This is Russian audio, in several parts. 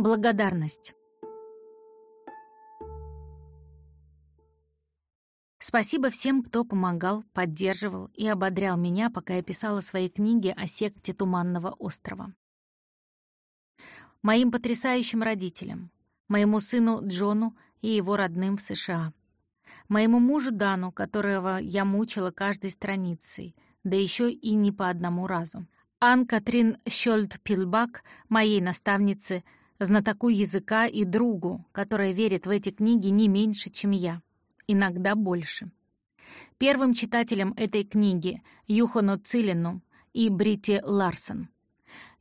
Благодарность. Спасибо всем, кто помогал, поддерживал и ободрял меня, пока я писала свои книги о секте Туманного острова. Моим потрясающим родителям, моему сыну Джону и его родным в США, моему мужу Дану, которого я мучила каждой страницей, да еще и не по одному разу, Ан-Катрин Щольд-Пилбак, моей наставнице, знатоку языка и другу, которая верит в эти книги не меньше, чем я иногда больше. Первым читателем этой книги Юхану Цилину и Брите Ларсон.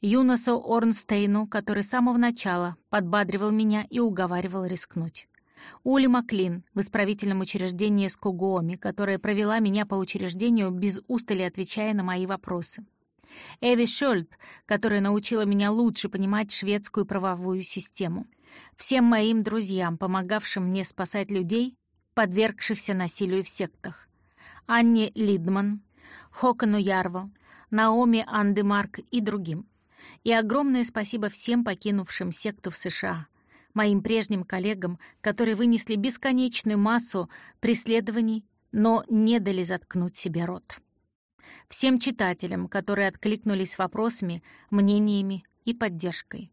Юносу Орнстейну, который с самого начала подбадривал меня и уговаривал рискнуть. Ули Маклин в исправительном учреждении Скугуоми, которая провела меня по учреждению без устали отвечая на мои вопросы. Эви Шольд, которая научила меня лучше понимать шведскую правовую систему. Всем моим друзьям, помогавшим мне спасать людей, подвергшихся насилию в сектах. Анне Лидман, Хокону Ярво, Наоми Андемарк и другим. И огромное спасибо всем покинувшим секту в США, моим прежним коллегам, которые вынесли бесконечную массу преследований, но не дали заткнуть себе рот. Всем читателям, которые откликнулись вопросами, мнениями и поддержкой.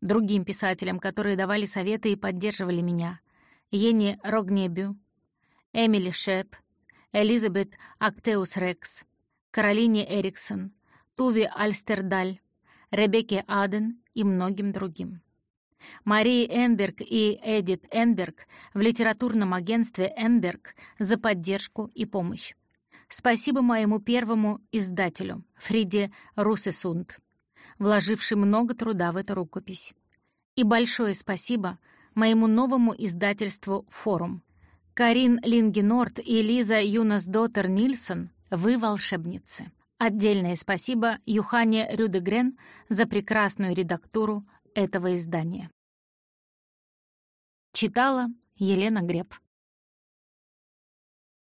Другим писателям, которые давали советы и поддерживали меня. Йенни Рогнебю, Эмили Шеп, Элизабет Актеус Рекс, Каролине Эриксон, Туви Альстердаль, Ребекке Аден и многим другим. Марии Энберг и Эдит Энберг в литературном агентстве «Энберг» за поддержку и помощь. Спасибо моему первому издателю, Фриде Русесунд, вложивший много труда в эту рукопись. И большое спасибо моему новому издательству «Форум». Карин Лингенорт и Лиза Юнас-Доттер Нильсон — вы волшебницы. Отдельное спасибо Юхане Рюдегрен за прекрасную редактуру этого издания. Читала Елена Греб.